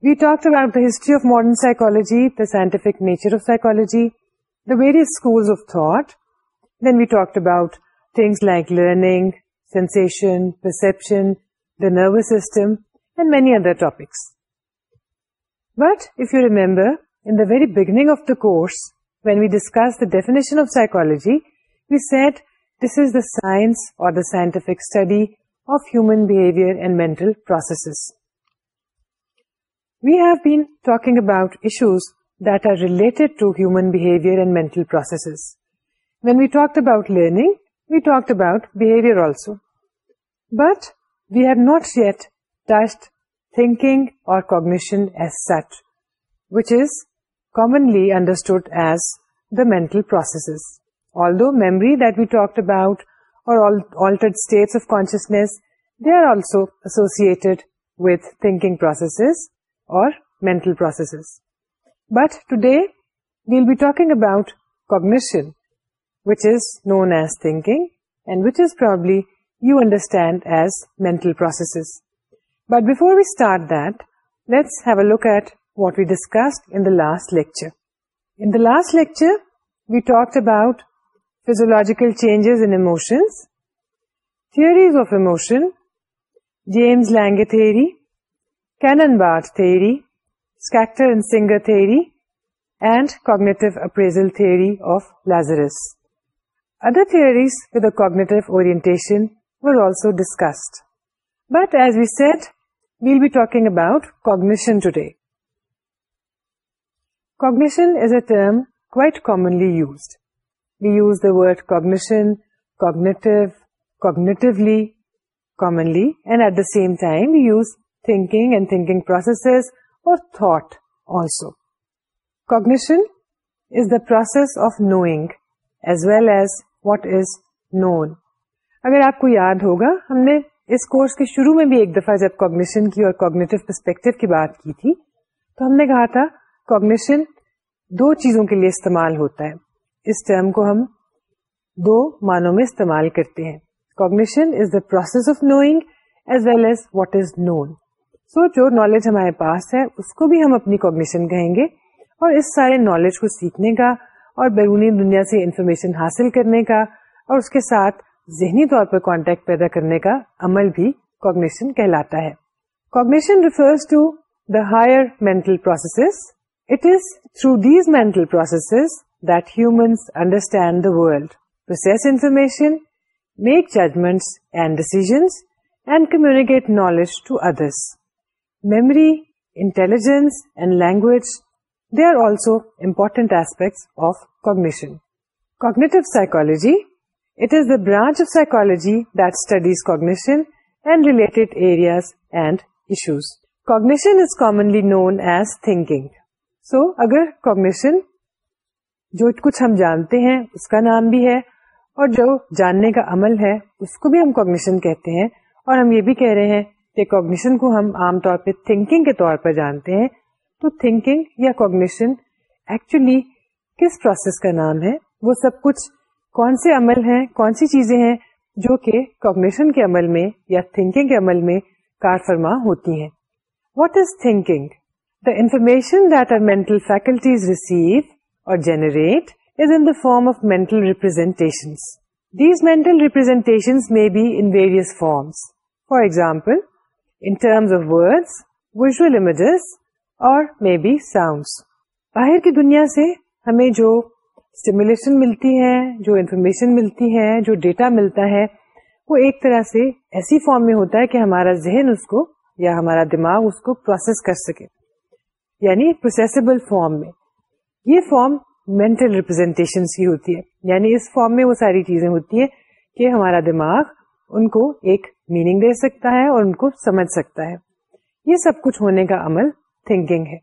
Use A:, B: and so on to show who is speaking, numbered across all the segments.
A: We talked about the history of modern psychology, the scientific nature of psychology, the various schools of thought. Then we talked about things like learning, sensation, perception, the nervous system, and many other topics. But if you remember, in the very beginning of the course, when we discussed the definition of psychology, we said this is the science or the scientific study of human behavior and mental processes. We have big about issues that are related to have behaviour and میںچ is commonly understood as the mental process memory داک اباؤٹرشیئسنیس they are also associated with process mental processes but today will be about cognition which is known as thinking you understand as a look at what we last lecture we talk about physiological changes emotions theories of emotion James Lange theory Cannon-Bart theory, Skakter and Singer theory, and cognitive appraisal theory of Lazarus. Other theories with a cognitive orientation were also discussed. But as we said, we'll be talking about cognition today. Cognition is a term quite commonly used. We use the word cognition, cognitive, cognitively, commonly, and at the same time we use thinking and thinking processes اور thought also cognition is the process of knowing as well as what is know اگر آپ کو یاد ہوگا ہم نے اس course کے شروع میں بھی ایک دفعہ جب کوگنیشن کی اور کوگنیٹو پرسپیکٹو کی بات کی تھی تو ہم نے کہا تھا کوگنیشن دو چیزوں کے لیے استعمال ہوتا ہے اس ٹرم کو ہم دو معنوں میں استعمال کرتے ہیں cognition is the process of knowing as well as what is known so جو نالج ہمارے پاس ہے اس کو بھی ہم اپنی کوگنیشن کہیں گے اور اس سارے نالج کو سیکھنے کا اور بیرونی دنیا سے انفارمیشن حاصل کرنے کا اور اس کے ساتھ ذہنی طور پر کانٹیکٹ پیدا کرنے کا عمل بھی کوگنیشن کہلاتا ہے cognition refers to the higher mental process it is through these mental processes that humans understand the world process information make judgment and decisions and communicate knowledge to others memory intelligence and language they are also important aspect of cognition cognitive psychology it is the branch of psychology this studies cognition and relate areas and issues cognition is commonly known as thinking so اگر cognition جو کچھ ہم جانتے ہیں اس کا نام بھی ہے اور جو جاننے کا عمل ہے اس کو بھی ہم کاگنیشن کہتے ہیں اور ہم یہ بھی کہہ رہے ہیں کہ کوگنیشن کو ہم عام طور پہ تھنکنگ کے طور پر جانتے ہیں تو تھنکنگ یا کوگنیشن ایکچولی کس پروسیس کا نام ہے وہ سب کچھ کون سے عمل ہیں کون سی چیزیں ہیں جو کہ کوگنیشن کے عمل میں یا تھنکنگ کے عمل میں کار فرما ہوتی ہیں what is thinking the information that are mental faculties receive or generate is in form of mental representation these mental representation may be in various forms for example باہر کی دنیا سے ہمیں جو اسٹیمولیشن ملتی ہے جو انفارمیشن ملتی ہے جو ڈیٹا ملتا ہے وہ ایک طرح سے ایسی فارم میں ہوتا ہے کہ ہمارا ذہن اس کو یا ہمارا دماغ اس کو پروسیس کر سکے یعنی پروسیسبل فارم میں یہ فارم مینٹل ریپرزینٹیشن کی ہوتی ہے یعنی اس فارم میں وہ ساری چیزیں ہوتی ہیں کہ ہمارا دماغ ان کو ایک میننگ دے سکتا ہے اور ان کو سمجھ سکتا ہے یہ سب کچھ ہونے کا عمل تھنکنگ ہے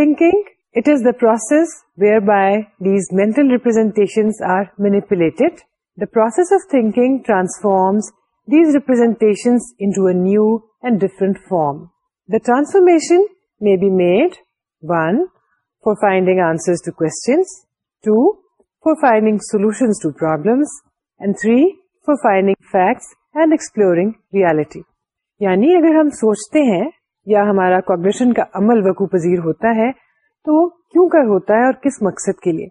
A: thinking it is the process whereby these mental representation are manipulated the process of thinking transforms these representation into a new and different form the transformation made be made one for finding answer to questions two for finding solutions and three for finding facts and exploring reality یعنی اگر ہم سوچتے ہیں یا ہمارا cognition کا عمل وقوع پذیر ہوتا ہے تو وہ کیوں کر ہوتا ہے اور کس مقصد کے لیے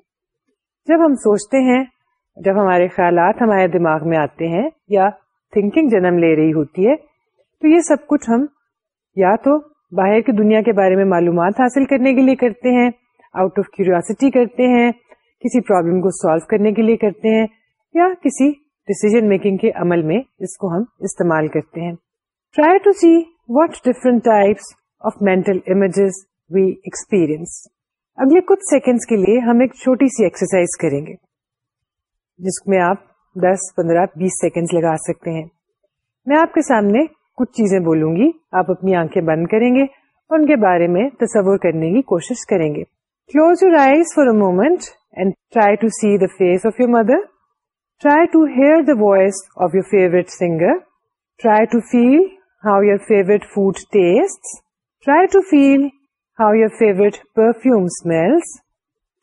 A: جب ہم سوچتے ہیں جب ہمارے خیالات ہمارے دماغ میں آتے ہیں یا تھنکنگ جنم لے رہی ہوتی ہے تو یہ سب کچھ ہم یا تو باہر کی دنیا کے بارے میں معلومات حاصل کرنے کے لیے کرتے ہیں آؤٹ آف کیوریاسٹی کرتے ہیں کسی پرابلم کو سالو کرنے کے لیے کرتے ہیں یا کسی ڈیسیزن میکنگ کے عمل میں اس کو ہم استعمال کرتے ہیں try to see what different types of mental images we experience اگلے کچھ سیکنڈس کے لیے ہم ایک چھوٹی سی ایکسرسائز کریں گے جس میں آپ دس پندرہ بیس سیکنڈ لگا سکتے ہیں میں آپ کے سامنے کچھ چیزیں بولوں گی آپ اپنی آنکھیں بند کریں گے اور ان کے بارے میں تصور کرنے کی کوشش کریں گے close a moment and try to see the face of your mother try to hear the voice of your favourite singer try to feel how your favourite food taste try to feel how your favourite perfume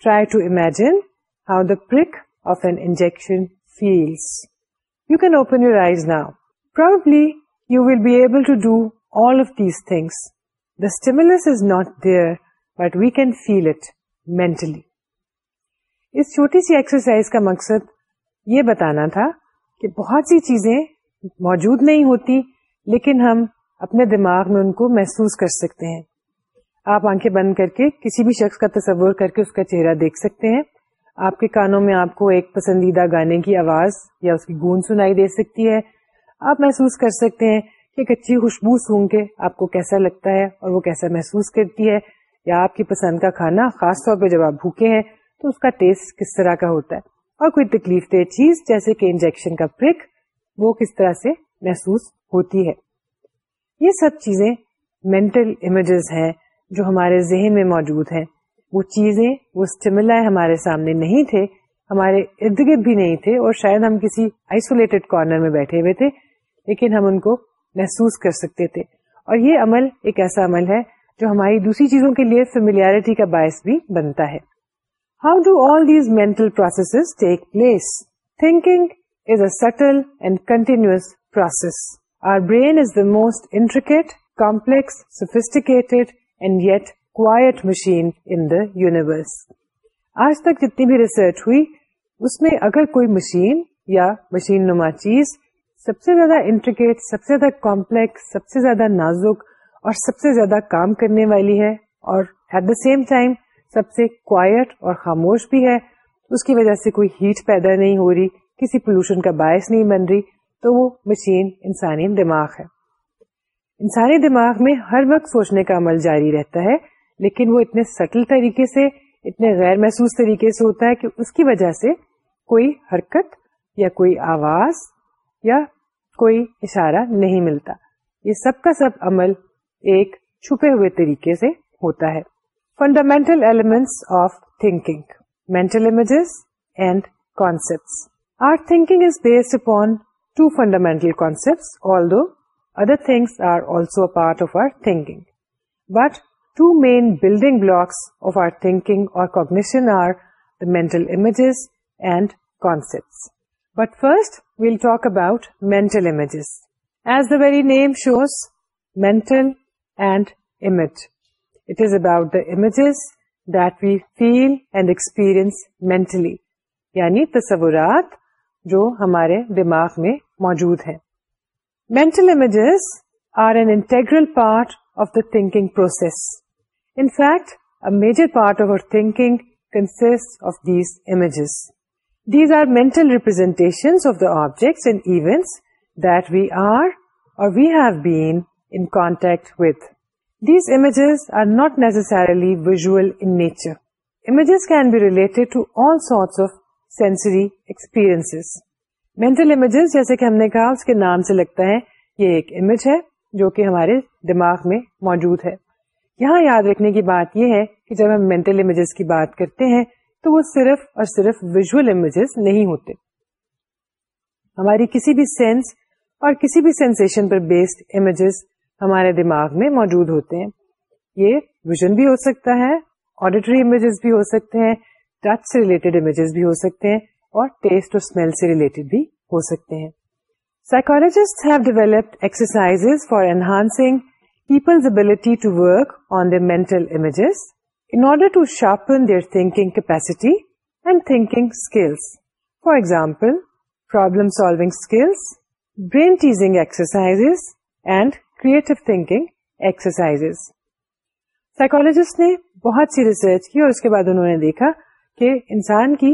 A: try to um how the projection feel you can open eyes now proudly you will be able to do all of these things the stimulus is not that we can feel it mentally اس چھوٹی سی exercise کا مقصد یہ بتانا تھا کہ بہت سی چیزیں موجود نہیں ہوتی لیکن ہم اپنے دماغ میں ان کو محسوس کر سکتے ہیں آپ آنکھیں بند کر کے کسی بھی شخص کا تصور کر کے اس کا چہرہ دیکھ سکتے ہیں آپ کے کانوں میں آپ کو ایک پسندیدہ گانے کی آواز یا اس کی گون سنائی دے سکتی ہے آپ محسوس کر سکتے ہیں کہ ایک اچھی خوشبو سونگ کے آپ کو کیسا لگتا ہے اور وہ کیسا محسوس کرتی ہے یا آپ کی پسند کا کھانا خاص طور پہ جب آپ بھوکے ہیں تو اس کا ٹیسٹ کس طرح کا ہوتا ہے اور کوئی تکلیف دہ چیز جیسے کہ انجیکشن کا پرک وہ کس طرح سے محسوس ہوتی ہے یہ سب چیزیں مینٹل امیجز ہیں جو ہمارے ذہن میں موجود ہیں وہ چیزیں وہ اسٹیمل ہمارے سامنے نہیں تھے ہمارے ارد گرد بھی نہیں تھے اور شاید ہم کسی آئسولیٹڈ کارنر میں بیٹھے ہوئے تھے لیکن ہم ان کو محسوس کر سکتے تھے اور یہ عمل ایک ایسا عمل ہے جو ہماری دوسری چیزوں کے لیے فیملیرٹی کا باعث بھی بنتا ہے how all these mental process take place thinking is a subtle and continuous process our brain is the most intricate complex sophisticate and yet quiet machine in the universe آج تک جتنی بھی ریسرچ ہوئی اس میں اگر کوئی مشین یا machine نما چیز سب سے زیادہ انٹریکیٹ سب سے زیادہ کمپلیکس سب سے زیادہ نازک اور سب سے زیادہ کام کرنے والی ہے اور ایٹ دا سیم ٹائم سب سے کوائٹ اور خاموش بھی ہے اس کی وجہ سے کوئی ہیٹ پیدا نہیں ہو رہی کسی پولوشن کا باعث نہیں بن رہی تو وہ مشین انسانی دماغ ہے انسانی دماغ میں ہر وقت سوچنے کا عمل جاری رہتا ہے لیکن وہ اتنے سٹل طریقے سے اتنے غیر محسوس طریقے سے ہوتا ہے کہ اس کی وجہ سے کوئی حرکت یا کوئی آواز یا کوئی اشارہ نہیں ملتا یہ سب کا سب عمل ایک چھپے ہوئے طریقے سے ہوتا ہے fundamental elements of thinking, mental images and concepts. Our thinking is based upon two fundamental concepts, although other things are also a part of our thinking. But two main building blocks of our thinking or cognition are the mental images and concepts. But first, we'll talk about mental images. As the very name shows, mental and image. It is about the images that we feel and experience میں جو ہمارے دماغ میں موجود ہیں mental images are an integral part of the think process in fact a major part of our think consist of these images these are mental representation of the objects and events that we are or we have been with These images are not necessarily visual in nature. Images can be related to all sorts of sensory experiences. Mental images, جیسے کہ ہم نے کہا اس کے نام سے لگتا ہے یہ ایک امیج ہے جو کہ ہمارے دماغ میں موجود ہے یہاں یاد رکھنے کی بات یہ ہے کہ جب ہم مینٹل امیجز کی بات کرتے ہیں تو وہ صرف اور صرف ویژل امیجز نہیں ہوتے ہماری کسی بھی سینس اور کسی بھی سینسیشن پر بیسڈ امیجز ہمارے دماغ میں موجود ہوتے ہیں یہ ویژن بھی ہو سکتا ہے آڈیٹری امیجز بھی ہو سکتے ہیں ٹچ سے ریلیٹڈ امیجز بھی ہو سکتے ہیں اور ٹیسٹ اور اسمیل سے ریلیٹڈ بھی ہو سکتے ہیں psychologist have developed exercise for enhancing people's ability to work on the mental images in order to sharpen their thinking capacity and thinking skills for example problem solving skills brain teasing exercise and creative thinking exercise psychologist نے بہت سی research کی اور اس کے بعد انہوں نے دیکھا کہ انسان کی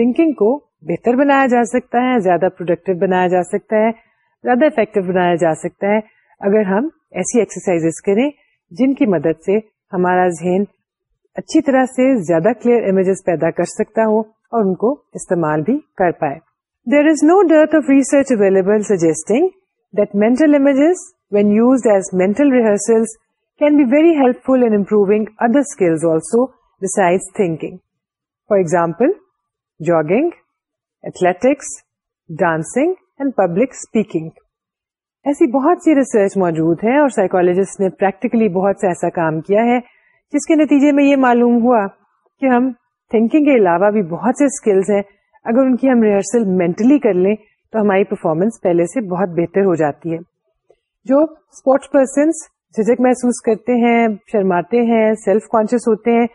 A: تھنکنگ کو بہتر بنایا جا سکتا ہے زیادہ پروڈکٹیو بنایا جا سکتا ہے زیادہ افیکٹو بنایا جا سکتا ہے اگر ہم ایسی ایکسرسائز کریں جن کی مدد سے ہمارا ذہن اچھی طرح سے زیادہ کلیئر امیجز پیدا کر سکتا ہو اور ان کو استعمال بھی کر پائے there is no dearth of research available suggesting that mental images when use as mental rehearsal can be very helpful skills also besides thinking for example jogging athletics dancing and public speaking ایسی بہت سی research موجود ہے اور psychologist نے practically بہت سے ایسا کام کیا ہے جس کے نتیجے میں یہ معلوم ہوا کہ ہم تھنکنگ کے علاوہ بھی بہت سے اسکلس ہیں اگر ان کی ہم ریہرسل مینٹلی کر لیں تو ہماری پرفارمنس پہلے سے بہت بہتر ہو جاتی ہے جو اسپورٹس پرسنس جھجک محسوس کرتے ہیں شرماتے ہیں سیلف کانشیس ہوتے ہیں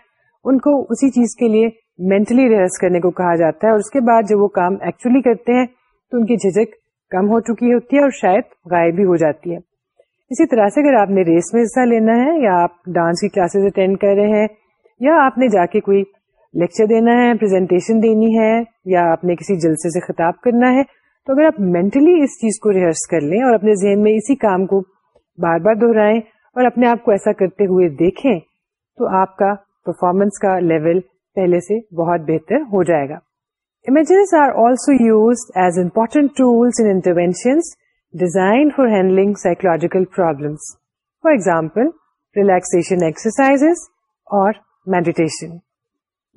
A: ان کو اسی چیز کے لیے مینٹلی ریئرس کرنے کو کہا جاتا ہے اور اس کے بعد جب وہ کام ایکچولی کرتے ہیں تو ان کی جھجک کم ہو چکی ہوتی ہے اور شاید غائب بھی ہو جاتی ہے اسی طرح سے اگر آپ نے ریس میں حصہ لینا ہے یا آپ ڈانس کی کلاسز اٹینڈ کر رہے ہیں یا آپ نے جا کے کوئی لیکچر دینا ہے پریزنٹیشن دینی ہے یا آپ نے کسی جلسے سے خطاب کرنا ہے تو اگر آپ مینٹلی اس چیز کو ریہرس کر لیں اور اپنے ذہن میں اسی کام کو بار بار دہرائیں اور اپنے آپ کو ایسا کرتے ہوئے دیکھیں تو آپ کا پرفارمنس کا لیول پہلے سے بہت بہتر ہو جائے گا are also use as important tools design for handling psychological problems for example relaxation exercise or meditation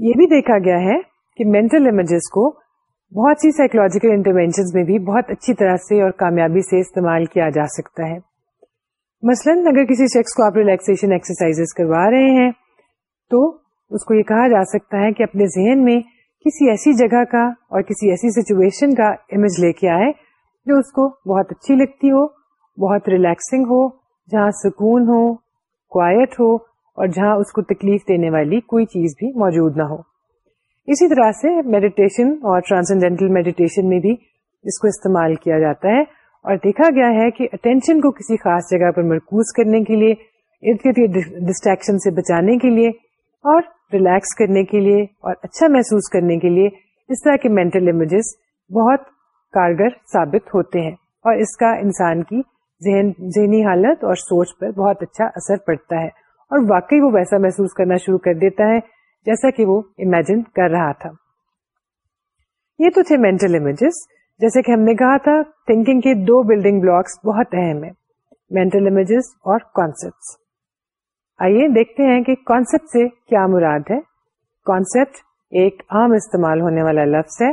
A: یہ بھی دیکھا گیا ہے کہ مینٹل امیجز کو بہت سی سائیکولوجیکل انٹروینشن میں بھی بہت اچھی طرح سے اور کامیابی سے استعمال کیا جا سکتا ہے مثلاً اگر کسی شخص کو آپ ایکسرسائز کروا رہے ہیں تو اس کو یہ کہا جا سکتا ہے کہ اپنے ذہن میں کسی ایسی جگہ کا اور کسی ایسی سچویشن کا امیج لے کے آئے جو اس کو بہت اچھی لگتی ہو بہت ریلیکسنگ ہو جہاں سکون ہو کوائٹ ہو اور جہاں اس کو تکلیف دینے والی کوئی چیز بھی موجود نہ ہو اسی طرح سے میڈیٹیشن اور ٹرانسینڈینٹل میڈیٹیشن میں بھی اس کو استعمال کیا جاتا ہے اور دیکھا گیا ہے کہ اٹینشن کو کسی خاص جگہ پر مرکوز کرنے کے لیے ارد گرد ڈسٹریکشن سے بچانے کے لیے اور ریلیکس کرنے کے لیے اور اچھا محسوس کرنے کے لیے اس طرح کے مینٹل امیجز بہت کارگر ثابت ہوتے ہیں اور اس کا انسان کی ذہن ذہنی حالت اور سوچ پر بہت اچھا اثر پڑتا ہے اور واقعی وہ ویسا محسوس کرنا شروع کر دیتا ہے جیسا کہ وہ امیجن کر رہا تھا یہ تو تھے مینٹل امیجز جیسے کہ ہم نے کہا تھا تھنکنگ کے دو بلڈنگ بلاکس بہت اہم ہیں مینٹل امیجز اور آئیے دیکھتے ہیں کہ کانسپٹ سے کیا مراد ہے کانسیپٹ ایک عام استعمال ہونے والا لفظ ہے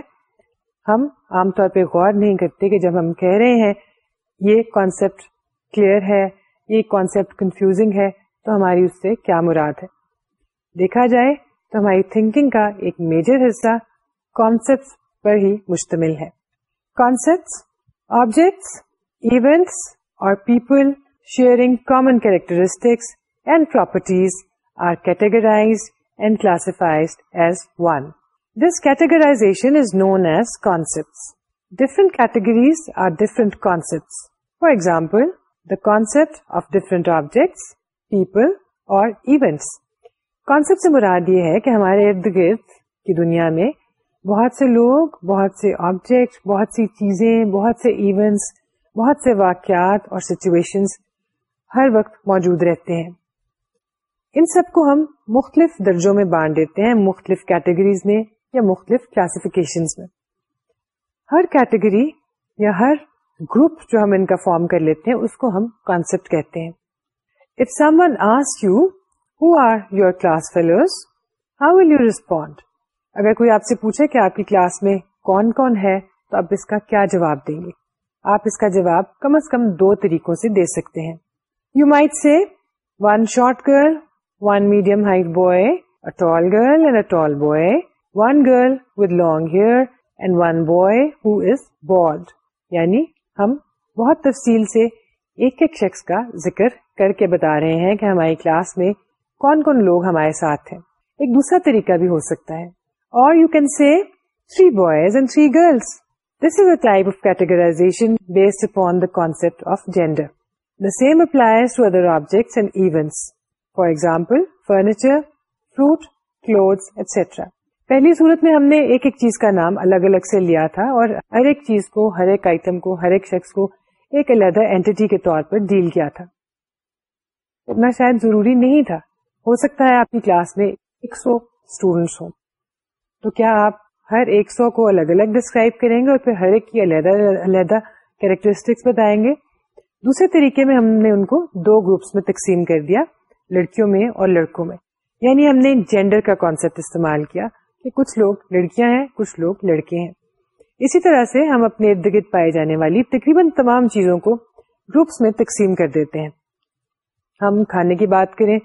A: ہم عام طور پہ غور نہیں کرتے کہ جب ہم کہہ رہے ہیں یہ کانسیپٹ کلیئر ہے یہ کانسپٹ کنفیوزنگ ہے تو ہماری اس سے کیا مراد ہے دیکھا جائے تو ہماری تھنکنگ کا ایک میجر حصہ کانسپٹ پر ہی مشتمل ہے concept objects events or people sharing common characteristics and properties are categorise and classify as one this categorisation is known as concept different categories are different concept for example the concept of different objects people or events concept سے مراد یہ ہے کہ ہمارے ارد گرد کی دنیا میں بہت سے لوگ بہت سے آبجیکٹ بہت سی چیزیں بہت سے ایونٹس بہت سے واقعات اور سچویشن ہر وقت موجود رہتے ہیں ان سب کو ہم مختلف درجوں میں بانٹ دیتے ہیں مختلف کیٹیگریز میں یا مختلف کلاسیفکیشن میں ہر کیٹیگری یا ہر گروپ جو ہم ان کا فارم کر لیتے ہیں اس کو ہم کانسیپٹ کہتے ہیں if someone as you who are your class fellows how will you respond اگر کوئی آپ سے پوچھے کہ آپ کی کلاس میں کون کون ہے تو آپ اس کا کیا جواب دیں گے آپ اس کا جواب کم از کم دو طریقوں سے دے سکتے ہیں you might say one tall girl and a tall boy one girl with long hair and one boy who is bald یعنی ہم بہت تفصیل سے ایک ایک شخص کا ذکر کر کے بتا رہے ہیں کہ ہماری کلاس میں کون کون لوگ ہمارے ساتھ ہیں ایک دوسرا طریقہ بھی ہو سکتا ہے اور you can see three boys and three girls this is a type of categorisation based upon the concept of gender the same to other objects and events for example furniture fruit cloth etcetera پہلی صورت میں ہم نے ایک ایک چیز کا نام الگ الگ سے لیا تھا اور ہر ایک چیز کو ہر ایک آئٹم کو ہر ایک شخص کو ایک علیحدہ اینٹی کے طور پر ڈیل کیا تھا اتنا شاید ضروری نہیں تھا ہو سکتا ہے آپ کی کلاس میں ایک سو اسٹوڈینٹس ہوں تو کیا آپ ہر ہر ایک ایک سو کو الگ الگ ڈسکرائب کریں گے اور پھر کی علیحدہ علیحدہ کیریکٹرسٹکس بتائیں گے دوسرے طریقے میں ہم نے ان کو دو گروپس میں تقسیم کر دیا لڑکیوں میں اور لڑکوں میں یعنی ہم نے جینڈر کا کانسیپٹ استعمال کیا کہ کچھ لوگ لڑکیاں ہیں کچھ لوگ لڑکے ہیں اسی طرح سے ہم اپنے ارد گرد پائے جانے والی تقریباً تمام چیزوں کو گروپس میں تقسیم کر دیتے ہیں ہم کھانے کی بات کریں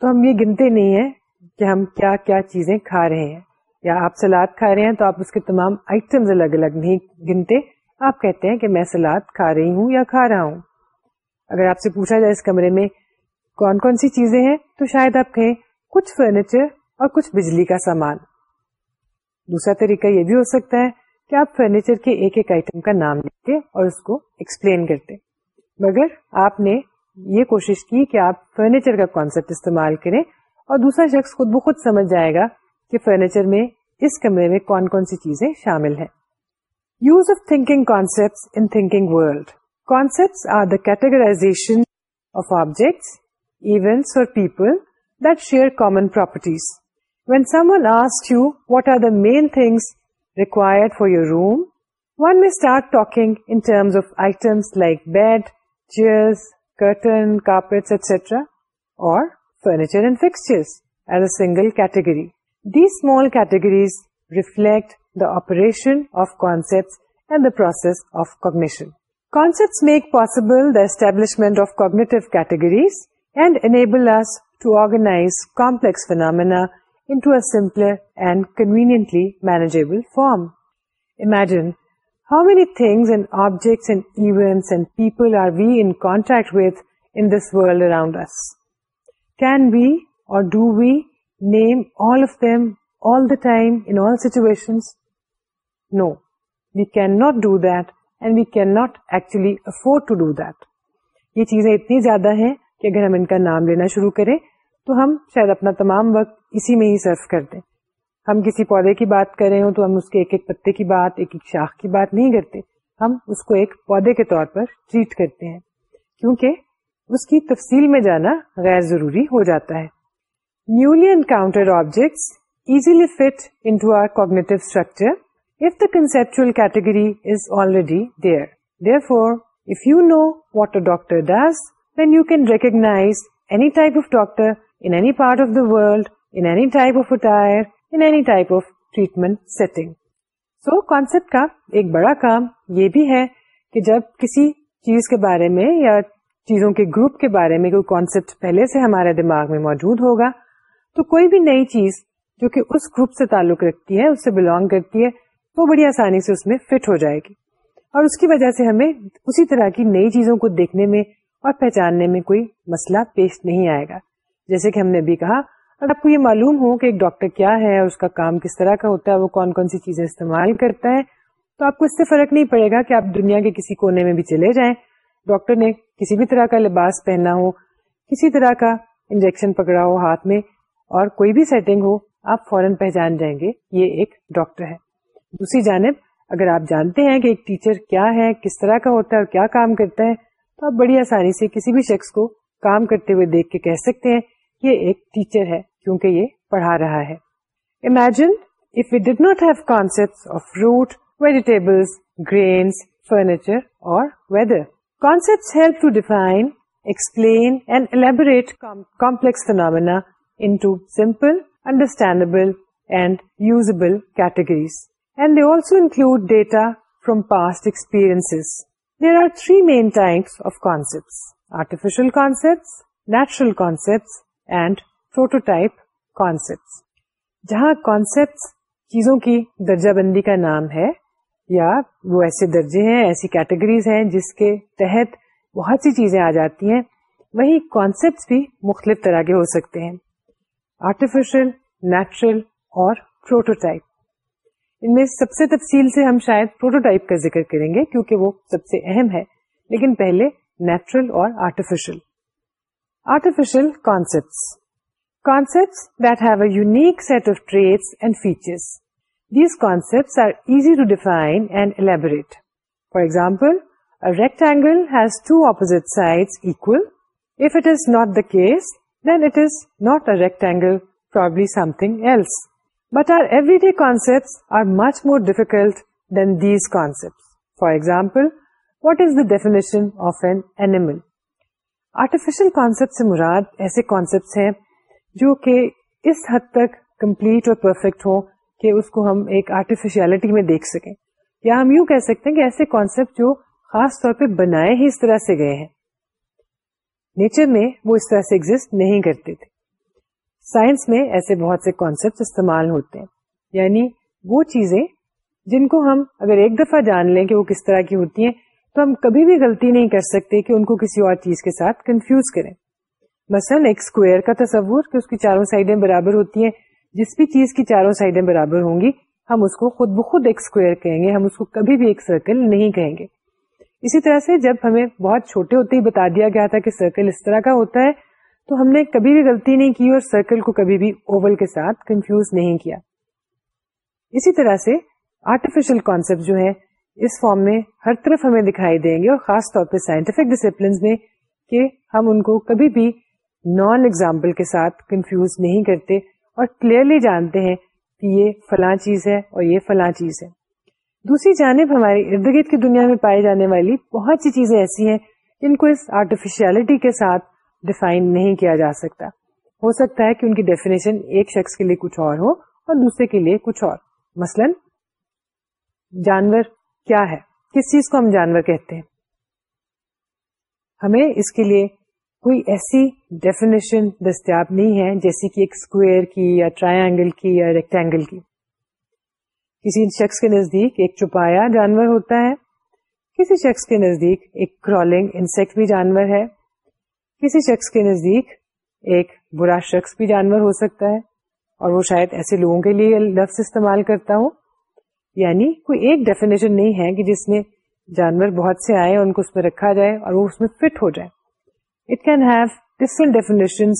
A: تو ہم یہ گنتے نہیں ہیں کہ ہم کیا کیا چیزیں کھا رہے ہیں یا آپ سلاد کھا رہے ہیں تو آپ اس کے تمام آئٹم الگ الگ نہیں گنتے آپ کہتے ہیں کہ میں سلاد کھا رہی ہوں یا کھا رہا ہوں اگر آپ سے پوچھا جائے اس کمرے میں کون کون سی چیزیں ہیں تو شاید آپ کہیں کچھ فرنیچر اور کچھ بجلی کا سامان دوسرا طریقہ یہ بھی ہو سکتا ہے کہ آپ فرنیچر کے ایک ایک آئٹم کا نام لکھتے اور اس کو ایکسپلین کرتے مگر آپ نے یہ کوشش کی کہ آپ فرنیچر کا کانسیپٹ استعمال کریں اور دوسرا شخص خود بخود سمجھ جائے گا کہ فرنیچر میں اس کمرے میں کون کون سی چیزیں شامل ہیں use of thinking concept thinking world concept are the categorisation of objects events or people that share common properties when someone ask you what are the main things required for your room one may start talking in terms of items like bed chairs curtain, carpets, etc. or furniture and fixtures as a single category. These small categories reflect the operation of concepts and the process of cognition. Concepts make possible the establishment of cognitive categories and enable us to organize complex phenomena into a simpler and conveniently manageable form. Imagine how many things and objects around can we or do we name all of them all the time situation no we can not do that and we can not actually afford to do that یہ چیزیں اتنی زیادہ ہیں کہ اگر ہم ان کا نام لینا شروع کریں تو ہم شاید اپنا تمام وقت اسی میں ہی سرف کر دیں ہم کسی پودے کی بات کر رہے ہوں تو ہم اس کے ایک ایک پتے کی بات ایک ایک شاخ کی بات نہیں کرتے ہم اس کو ایک پودے کے طور پر ٹریٹ کرتے ہیں کیونکہ اس کی تفصیل میں جانا غیر ضروری ہو جاتا ہے newly encountered objects easily fit into our cognitive structure if the conceptual category is already there therefore if you know what a doctor does then you can recognise any type of doctor in any part of the world in any type of attire کا ایک بڑا کام یہ بھی ہے کہ جب کسی چیز کے کے کے بارے بارے میں میں یا چیزوں گروپ کوئی کانسیپٹ پہلے سے ہمارے دماغ میں موجود ہوگا تو کوئی بھی نئی چیز جو کہ اس گروپ سے تعلق رکھتی ہے اس سے بلانگ کرتی ہے وہ بڑی آسانی سے اس میں فٹ ہو جائے گی اور اس کی وجہ سے ہمیں اسی طرح کی نئی چیزوں کو دیکھنے میں اور پہچاننے میں کوئی مسئلہ پیش نہیں آئے گا جیسے کہ ہم نے بھی کہا اگر آپ کو یہ معلوم ہو کہ ایک ڈاکٹر کیا ہے اور اس کا کام کس طرح کا ہوتا ہے وہ کون کون سی چیزیں استعمال کرتا ہے تو آپ کو اس سے فرق نہیں پڑے گا کہ آپ دنیا کے کسی کونے میں بھی چلے جائیں ڈاکٹر نے کسی بھی طرح کا لباس پہنا ہو کسی طرح کا انجیکشن پکڑا ہو ہاتھ میں اور کوئی بھی سیٹنگ ہو آپ فوراً پہچان جائیں گے یہ ایک ڈاکٹر ہے دوسری جانب اگر آپ جانتے ہیں کہ ایک ٹیچر کیا ہے کس طرح کا ہوتا ہے اور کیا کام کرتا ہے تو آپ بڑی آسانی سے کسی بھی شخص کو کام کرتے ہوئے دیکھ کے کہہ سکتے ہیں یہ ایک ٹیچر ہے کیونکہ یہ پڑھا رہا ہے imagine if you did not have concept of fruit vegetables greens furniture or weather concept help to define explain and elaborate complex phenomena to simple understandable and usable categories and they also include data from past experience There are three main types of concepts. Artificial concepts, natural concepts and prototype concept جہاں concepts چیزوں کی درجہ بندی کا نام ہے یا وہ ایسے درجے ہیں ایسی کیٹیگریز ہیں جس کے تحت بہت سی چیزیں آ جاتی ہیں وہی کانسیپٹس بھی مختلف طرح کے ہو سکتے ہیں آرٹیفیشل نیچرل اور پروٹوٹائپ ان میں سب سے تفصیل سے ہم شاید پروٹوٹائپ کا ذکر کریں گے کیونکہ وہ سب سے اہم ہے لیکن پہلے نیچرل اور artificial Artificial concepts. Concepts that have a unique set of traits and features. These concepts are easy to define and elaborate. For example, a rectangle has two opposite sides equal. If it is not the case, then it is not a rectangle, probably something else. But our everyday concepts are much more difficult than these concepts. For example, what is the definition of an animal? Artificial concept سے مراد ایسے concept ہیں جو کہ اس حد تک complete اور پرفیکٹ ہو کہ اس کو ہم ایک آرٹیفیشلٹی میں دیکھ سکیں یا ہم یوں کہہ سکتے ہیں کہ ایسے کانسیپٹ جو خاص طور پہ بنائے ہی اس طرح سے گئے ہیں نیچر میں وہ اس طرح سے ایگزٹ نہیں کرتے تھے سائنس میں ایسے بہت سے کانسیپٹ استعمال ہوتے ہیں یعنی وہ چیزیں جن کو ہم اگر ایک دفعہ جان لیں کہ وہ کس طرح کی ہوتی ہیں تو ہم کبھی بھی غلطی نہیں کر سکتے کہ ان کو کسی اور چیز کے ساتھ کنفیوز کریں مثلا ایک اسکوئر کا تصور کہ اس کی چاروں سائڈیں برابر ہوتی ہیں جس بھی چیز کی چاروں سائڈیں برابر ہوں گی ہم اس کو خود بخود ایک اسکوئر کہیں گے ہم اس کو کبھی بھی ایک سرکل نہیں کہیں گے اسی طرح سے جب ہمیں بہت چھوٹے ہوتے ہی بتا دیا گیا تھا کہ سرکل اس طرح کا ہوتا ہے تو ہم نے کبھی بھی غلطی نہیں کی اور سرکل کو کبھی بھی اوول کے ساتھ کنفیوز نہیں کیا اسی طرح سے آرٹیفیشل کانسیپٹ جو ہے اس فارم میں ہر طرف ہمیں دکھائی دیں گے اور خاص طور پہ سائنٹیفک میں کہ ہم ان کو کبھی بھی نان ایگزامپل کے ساتھ کنفیوز نہیں کرتے اور کلیئرلی جانتے ہیں کہ یہ فلاں چیز ہے اور یہ فلاں چیز ہے دوسری جانب ہمارے ارد گرد کی دنیا میں پائی جانے والی بہت سی چیزیں ایسی ہیں جن کو اس آرٹیفیشلٹی کے ساتھ ڈیفائن نہیں کیا جا سکتا ہو سکتا ہے کہ ان کی ڈیفینیشن ایک شخص کے لیے کچھ اور ہو اور دوسرے کے لیے کچھ اور مثلاً جانور کیا ہے کس چیز کو ہم جانور کہتے ہیں ہمیں اس کے لیے کوئی ایسی ڈیفینیشن دستیاب نہیں ہے جیسے کہ ایک اسکوئر کی یا ٹرائنگل کی یا ریکٹینگل کی کسی شخص کے نزدیک ایک چپایا جانور ہوتا ہے کسی شخص کے نزدیک ایک کرالنگ انسیکٹ بھی جانور ہے کسی شخص کے نزدیک ایک برا شخص بھی جانور ہو سکتا ہے اور وہ شاید ایسے لوگوں کے لیے لفظ استعمال کرتا ہوں یعنی کوئی ایک ڈیفینیشن نہیں ہے کہ جس میں جانور بہت سے آئے ان کو اس میں رکھا جائے اور وہ اس میں فٹ ہو جائے it can have different definition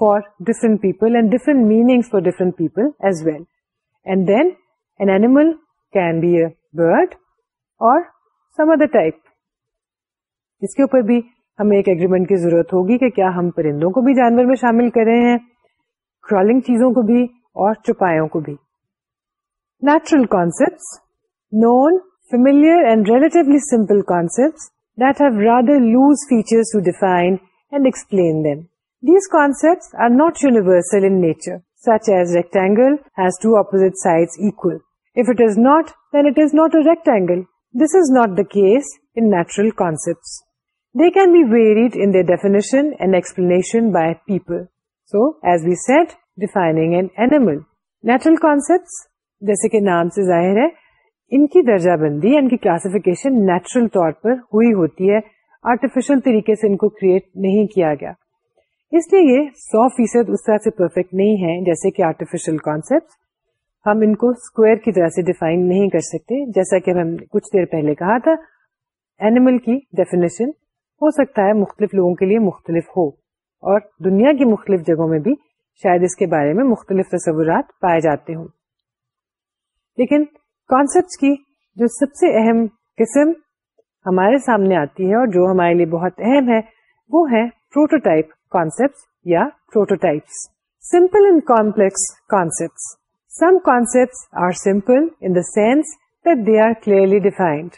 A: for different people and different meaning for different people as well and then an animal can be a bird or some other type اس کے اوپر بھی ہمیں ایک ایگریمنٹ کی ضرورت ہوگی کہ کیا ہم پرندوں کو بھی جانور میں شامل کر رہے ہیں کرالنگ چیزوں کو بھی اور چپایوں کو بھی natural concepts, known, familiar and relatively simple concepts that have rather loose features to define and explain them. These concepts are not universal in nature, such as rectangle has two opposite sides equal. If it is not, then it is not a rectangle. This is not the case in natural concepts. They can be varied in their definition and explanation by people. So, as we said, defining an animal. Natural concepts جیسے کہ نام سے ظاہر ہے ان کی درجہ بندی ان کی کلاسیفکیشن نیچرل طور پر ہوئی ہوتی ہے آرٹیفیشل طریقے سے ان کو کریٹ نہیں کیا گیا اس لیے یہ سو فیصد اس طرح سے پرفیکٹ نہیں ہے جیسے کہ آرٹیفیشل کانسیپٹ ہم ان کو اسکوئر کی طرح سے ڈیفائن نہیں کر سکتے جیسا کہ ہم کچھ دیر پہلے کہا تھا اینیمل کی ڈیفینیشن ہو سکتا ہے مختلف لوگوں کے لیے مختلف ہو اور دنیا کی مختلف جگہوں میں بھی شاید اس کے بارے میں مختلف تصورات پائے جاتے ہوں لیکن کانسیپٹ کی جو سب سے اہم قسم ہمارے سامنے آتی ہے اور جو ہمارے لیے بہت اہم ہے وہ ہے پروٹوٹائپ کانسیپٹ یا prototypes simple and complex concept some concept are simple in the sense they are clearly defined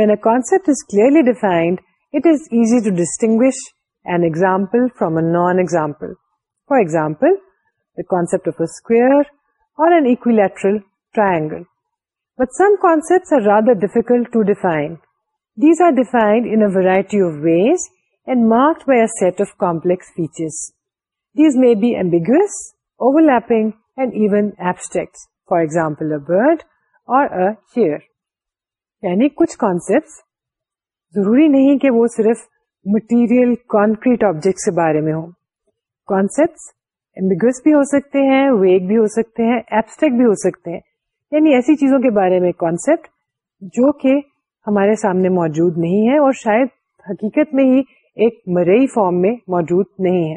A: when a concept is clearly defined it is easy to distinguish an example from a non example for example the concept of a or an triangle. But some concepts are rather difficult to define. These are defined in a variety of ways and marked by a set of complex features. These may be ambiguous, overlapping and even abstract. For example, a bird or a chair. یعنی کچھ کانسپٹ ضروری نہیں کہ وہ صرف material concrete object کے بارے میں ہو کانسپٹ ایمبیگوس بھی ہو سکتے ہیں ویگ بھی ہو سکتے ہیں ایبسٹیکٹ بھی ہو سکتے ہیں یعنی ایسی چیزوں کے بارے میں کانسیپٹ جو کہ ہمارے سامنے موجود نہیں ہے اور شاید حقیقت میں ہی ایک مرئی فارم میں موجود نہیں ہے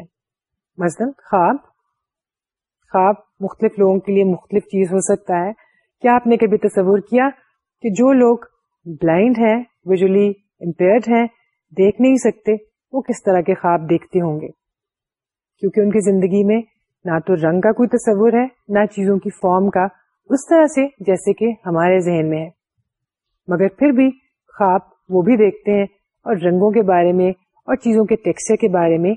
A: مثلاً خواب خواب مختلف لوگوں کے لیے مختلف چیز ہو سکتا ہے کیا آپ نے کبھی تصور کیا کہ جو لوگ بلائنڈ ہیں ویژلی امپیئرڈ ہیں دیکھ نہیں سکتے وہ کس طرح کے خواب دیکھتے ہوں گے کیونکہ ان کی زندگی میں نہ تو رنگ کا کوئی تصور ہے نہ چیزوں کی فارم کا اس طرح سے جیسے کہ ہمارے ذہن میں ہے مگر پھر بھی خواب وہ بھی دیکھتے ہیں اور رنگوں کے بارے میں اور چیزوں کے ٹیکسچر کے بارے میں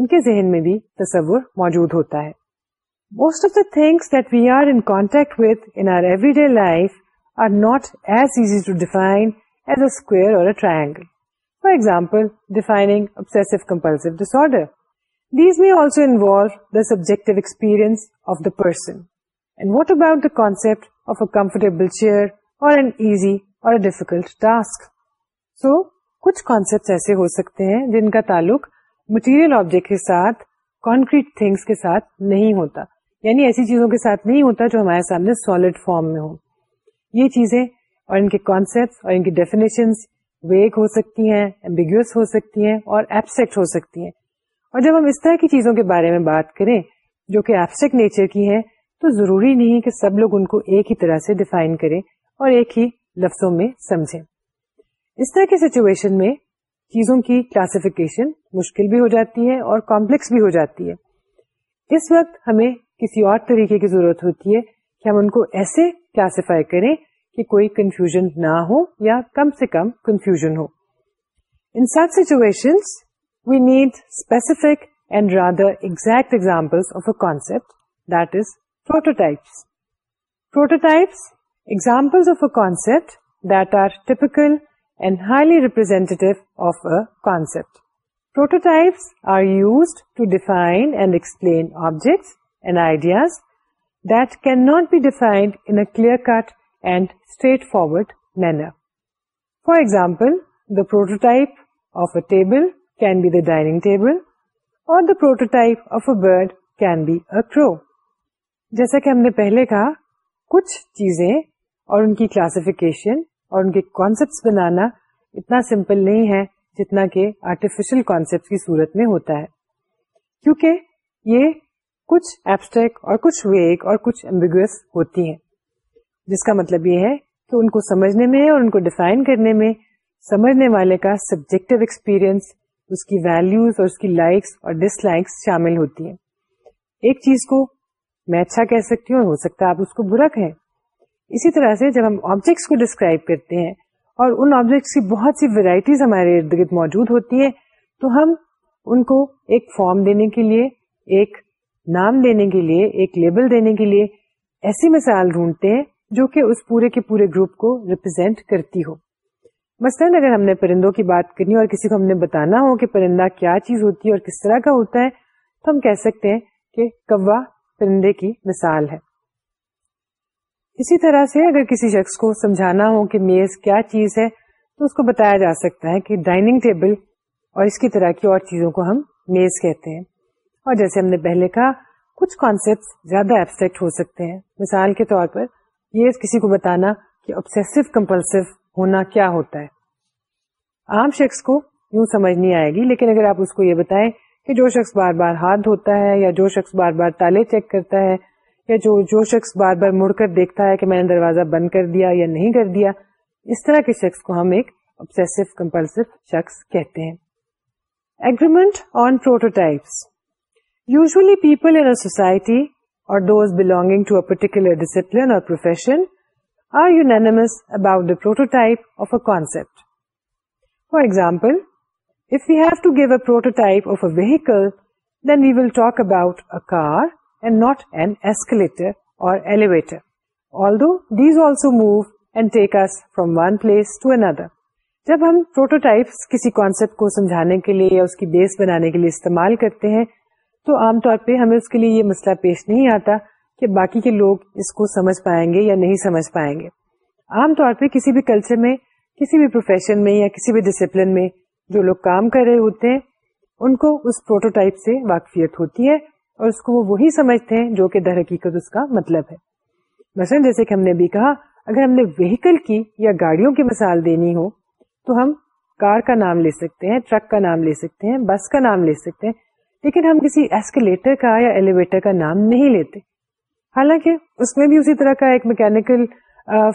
A: ان کے ذہن میں بھی تصور موجود ہوتا ہے most of the things that we are in contact with in our every day life are not as easy to define as a square or a triangle for example defining obsessive compulsive disorder these may also involve the subject experience of the person and what about the concept of a comfortable chair اور کچھ concept ایسے ہو سکتے ہیں جن کا تعلق material object کے ساتھ کے ساتھ نہیں ہوتا یعنی ایسی چیزوں کے ساتھ نہیں ہوتا جو ہمارے سامنے سالڈ فارم میں ہو یہ چیزیں اور ان کے کانسپٹ اور ان کی ڈیفینیشن ویگ ہو سکتی ہیں ہو سکتی ہیں اور ایبسیکٹ ہو سکتی ہیں اور جب ہم اس طرح کی چیزوں کے بارے میں بات کریں جو کہ ایپسیکٹ نیچر کی ہیں تو ضروری نہیں کہ سب لوگ ان کو ایک ہی طرح سے ڈیفائن کریں اور ایک ہی لفظوں میں سمجھیں اس طرح کی سچویشن میں چیزوں کی کلاسیفیکیشن مشکل بھی ہو جاتی ہے اور کمپلیکس بھی ہو جاتی ہے اس وقت ہمیں کسی اور طریقے کی ضرورت ہوتی ہے کہ ہم ان کو ایسے کلاسیفائی کریں کہ کوئی کنفیوژن نہ ہو یا کم سے کم confusion who in such situation we need specific and rather exact example of a concept that is Prototypes. Prototypes, examples of a concept that are typical and highly representative of a concept. Prototypes are used to define and explain objects and ideas that cannot be defined in a clear-cut and straightforward manner. For example, the prototype of a table can be the dining table, or the prototype of a bird can be a crow. جیسا کہ ہم نے پہلے کہا کچھ چیزیں اور ان کی کلاسیفکیشن اور ان کے کانسیپٹ بنانا اتنا سمپل نہیں ہے جتنا کہ آرٹیفیشل کانسیپٹ کی صورت میں ہوتا ہے کیونکہ یہ کچھ ایبسٹریکٹ اور کچھ ویگ اور کچھ امبیگوس ہوتی ہیں جس کا مطلب یہ ہے کہ ان کو سمجھنے میں اور ان کو ڈیفائن کرنے میں سمجھنے والے کا سبجیکٹو ایکسپیرئنس اس کی ویلوز اور اس کی لائکس اور ڈس لائکس شامل ہوتی ہیں ایک چیز کو میں اچھا کہہ سکتی ہوں اور ہو سکتا ہے آپ اس کو برا کہیں اسی طرح سے جب ہم آبجیکٹس کو ڈسکرائب کرتے ہیں اور ان ان آبجیکٹس کی بہت سی ہمارے ارد گرد موجود ہوتی ہیں تو ہم کو ایک ایک ایک فارم دینے دینے کے کے لیے لیے نام لیبل دینے کے لیے ایسی مثال ڈھونڈتے ہیں جو کہ اس پورے کے پورے گروپ کو ریپرزینٹ کرتی ہو مثلاً اگر ہم نے پرندوں کی بات کرنی اور کسی کو ہم نے بتانا ہو کہ پرندہ کیا چیز ہوتی ہے اور کس طرح کا ہوتا ہے تو ہم کہہ سکتے ہیں کہ کوا پرندے کی مثال ہے اسی طرح سے اگر کسی شخص کو سمجھانا ہو کہ میز کیا چیز ہے تو اس کو بتایا جا سکتا ہے کہ ڈائننگ ٹیبل اور اس کی طرح کی اور چیزوں کو ہم میز کہتے ہیں اور جیسے ہم نے پہلے کہا کچھ کانسیپٹ زیادہ ایبسٹریکٹ ہو سکتے ہیں مثال کے طور پر یہ کسی کو بتانا کہ آبسیسو کمپلسو ہونا کیا ہوتا ہے عام شخص کو یوں سمجھ نہیں آئے گی لیکن اگر آپ اس کو یہ بتائیں کہ جو شخص بار بار ہاتھ دھوتا ہے یا جو شخص بار بار تالے چیک کرتا ہے یا جو جو شخص بار بار مڑ کر دیکھتا ہے کہ میں نے دروازہ بند کر دیا یا نہیں کر دیا اس طرح کے شخص کو ہم ایک ابسیسو کمپلسو شخص کہتے ہیں agreement on prototypes usually people in society or those belonging to a particular discipline or profession are you about the prototype of a concept for example If we have to give a prototype of a vehicle, then we will talk about a car and not an escalator or elevator. Although these also move and take us from one place to another. جب ہم prototypes کسی concept کو سمجھانے کے لیے یا اس کی بیس بنانے کے لیے استعمال کرتے ہیں تو عام طور پہ ہمیں اس کے لیے یہ مسئلہ پیش نہیں آتا کہ باقی کے لوگ اس کو سمجھ پائیں گے یا نہیں سمجھ پائیں گے عام طور پہ کسی بھی کلچر میں کسی بھی پروفیشن میں یا کسی بھی ڈسپلن میں جو لوگ کام کر رہے ہوتے ہیں ان کو اس سے واقفیت ہوتی ہے اور اس اس کو وہ وہی سمجھتے ہیں جو کہ در حقیقت کا مطلب ہے مثلا جیسے کہ ہم نے بھی کہا اگر ہم نے وہیکل کی یا گاڑیوں کی مثال دینی ہو تو ہم کار کا نام لے سکتے ہیں ٹرک کا نام لے سکتے ہیں بس کا نام لے سکتے ہیں لیکن ہم کسی ایسکلیٹر کا یا ایلیویٹر کا نام نہیں لیتے حالانکہ اس میں بھی اسی طرح کا ایک میکینکل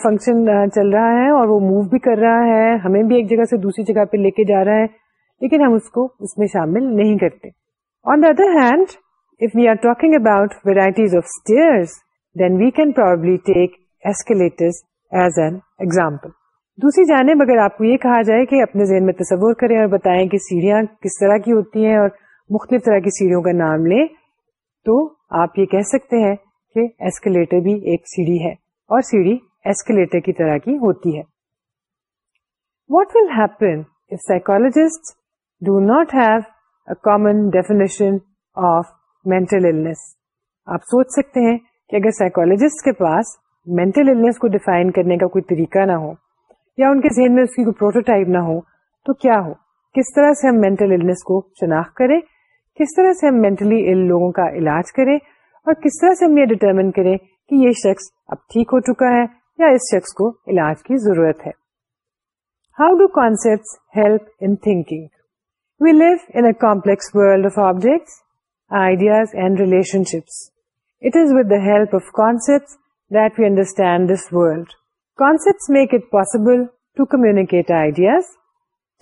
A: فنکشن چل رہا ہے اور وہ موو بھی کر رہا ہے ہمیں بھی ایک جگہ سے دوسری جگہ پہ لے کے جا رہا ہے لیکن ہم اس کو اس میں شامل نہیں کرتے on the other hand if we are talking about varieties of then we can take as an example دوسری جانب اگر آپ کو یہ کہا جائے کہ اپنے ذہن میں تصور کریں اور بتائیں کہ سیڑھیاں کس طرح کی ہوتی ہیں اور مختلف طرح کی سیڑھیوں کا نام لیں تو آپ یہ کہہ سکتے ہیں کہ ایسکلیٹر بھی ایک سیڑھی ہے اور سیڑھی کی طرح کی ہوتی ہے what will happen hypnologist do not common definition of میں آپ سوچ سکتے ہیں کہ اگر سائیکولوجسٹ کے پاس مینٹل کو ڈیفائن کرنے کا کوئی طریقہ نہ ہو یا ان کے ذہن میں اس کی کوئی پروٹوٹائپ نہ ہو تو کیا ہو کس طرح سے ہم مینٹل کو شناخت کریں کس طرح سے ہم مینٹلی ال لوگوں کا علاج کریں اور کس طرح سے ہم یہ ڈیٹرمن کریں کہ یہ شخص اب ٹھیک ہو چکا ہے یا اس شخص کو علاج کی ضرورت ہے how do concept help in thinking we live ل complex world of objects ideas and relationships it is with the help of concept that we understand this world concept make it possible to communicate ideas